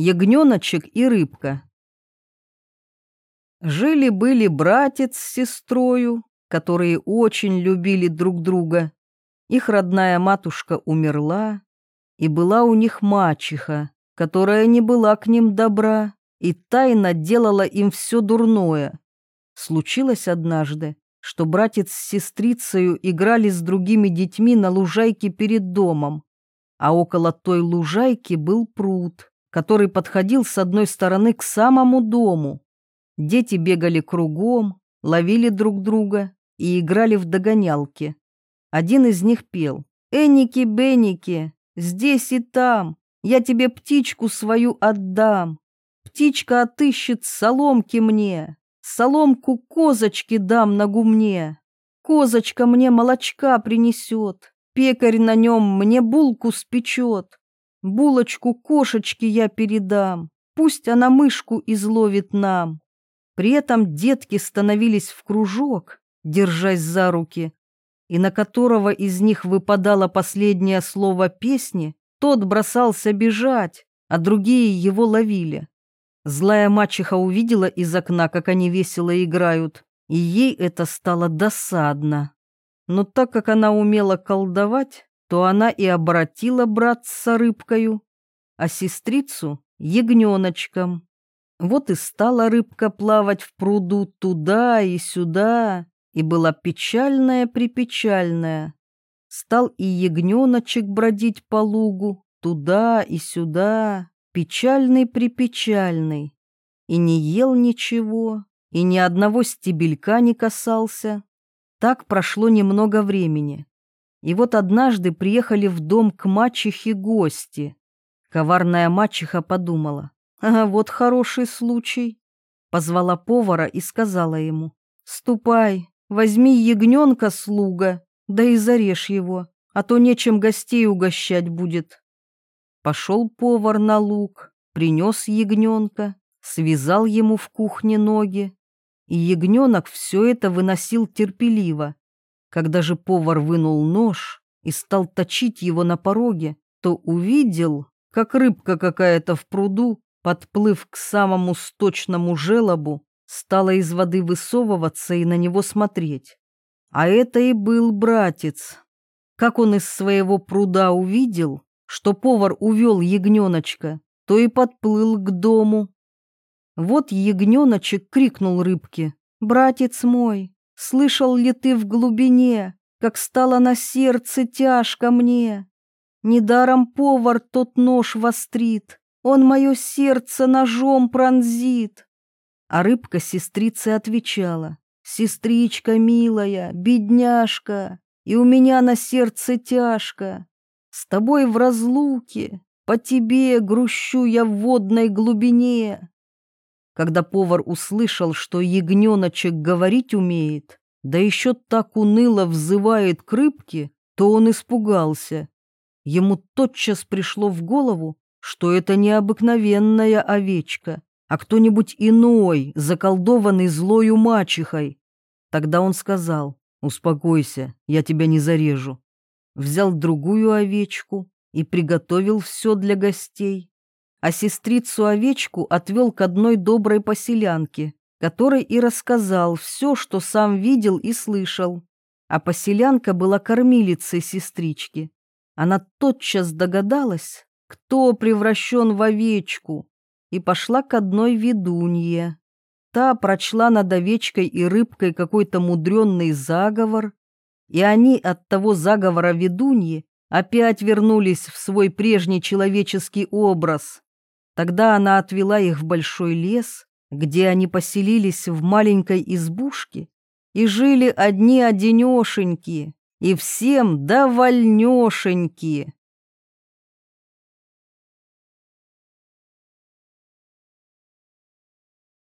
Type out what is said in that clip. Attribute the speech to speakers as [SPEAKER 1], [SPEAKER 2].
[SPEAKER 1] Ягненочек и рыбка. Жили-были братец с сестрою, которые очень любили друг друга. Их родная матушка умерла, и была у них мачеха, которая не была к ним добра и тайно делала им все дурное. Случилось однажды, что братец с сестрицею играли с другими детьми на лужайке перед домом, а около той лужайки был пруд который подходил с одной стороны к самому дому. Дети бегали кругом, ловили друг друга и играли в догонялки. Один из них пел «Эники-беники, здесь и там, я тебе птичку свою отдам. Птичка отыщет соломки мне, соломку козочки дам на гумне. Козочка мне молочка принесет, пекарь на нем мне булку спечет. Булочку кошечке я передам, пусть она мышку изловит нам. При этом детки становились в кружок, держась за руки, и на которого из них выпадало последнее слово песни, тот бросался бежать, а другие его ловили. Злая мачеха увидела из окна, как они весело играют, и ей это стало досадно. Но так как она умела колдовать, то она и обратила братца рыбкою, а сестрицу — ягненочком. Вот и стала рыбка плавать в пруду туда и сюда, и была печальная-припечальная. Стал и ягненочек бродить по лугу, туда и сюда, печальный-припечальный, и не ел ничего, и ни одного стебелька не касался. Так прошло немного времени. И вот однажды приехали в дом к мачехе гости. Коварная мачеха подумала, ага, вот хороший случай. Позвала повара и сказала ему, ступай, возьми ягненка слуга, да и зарежь его, а то нечем гостей угощать будет. Пошел повар на луг, принес ягненка, связал ему в кухне ноги, и ягненок все это выносил терпеливо, когда же повар вынул нож и стал точить его на пороге, то увидел, как рыбка какая-то в пруду, подплыв к самому сточному желобу, стала из воды высовываться и на него смотреть. А это и был братец. Как он из своего пруда увидел, что повар увел ягненочка, то и подплыл к дому. Вот ягненочек крикнул рыбке, «Братец мой, Слышал ли ты в глубине, как стало на сердце тяжко мне? Недаром повар тот нож вострит, он мое сердце ножом пронзит. А рыбка сестрице отвечала, «Сестричка милая, бедняжка, и у меня на сердце тяжко. С тобой в разлуке, по тебе грущу я в водной глубине. Когда повар услышал, что ягненочек говорить умеет, да еще так уныло взывает к рыбке, то он испугался. Ему тотчас пришло в голову, что это не обыкновенная овечка, а кто-нибудь иной, заколдованный злою мачехой. Тогда он сказал, «Успокойся, я тебя не зарежу». Взял другую овечку и приготовил все для гостей а сестрицу-овечку отвел к одной доброй поселянке, которой и рассказал все, что сам видел и слышал. А поселянка была кормилицей сестрички. Она тотчас догадалась, кто превращен в овечку, и пошла к одной ведунье. Та прочла над овечкой и рыбкой какой-то мудренный заговор, и они от того заговора ведуньи опять вернулись в свой прежний человеческий образ. Тогда она отвела их в большой лес, где они поселились в маленькой избушке и жили одни-одинешеньки, и всем довольнешеньки.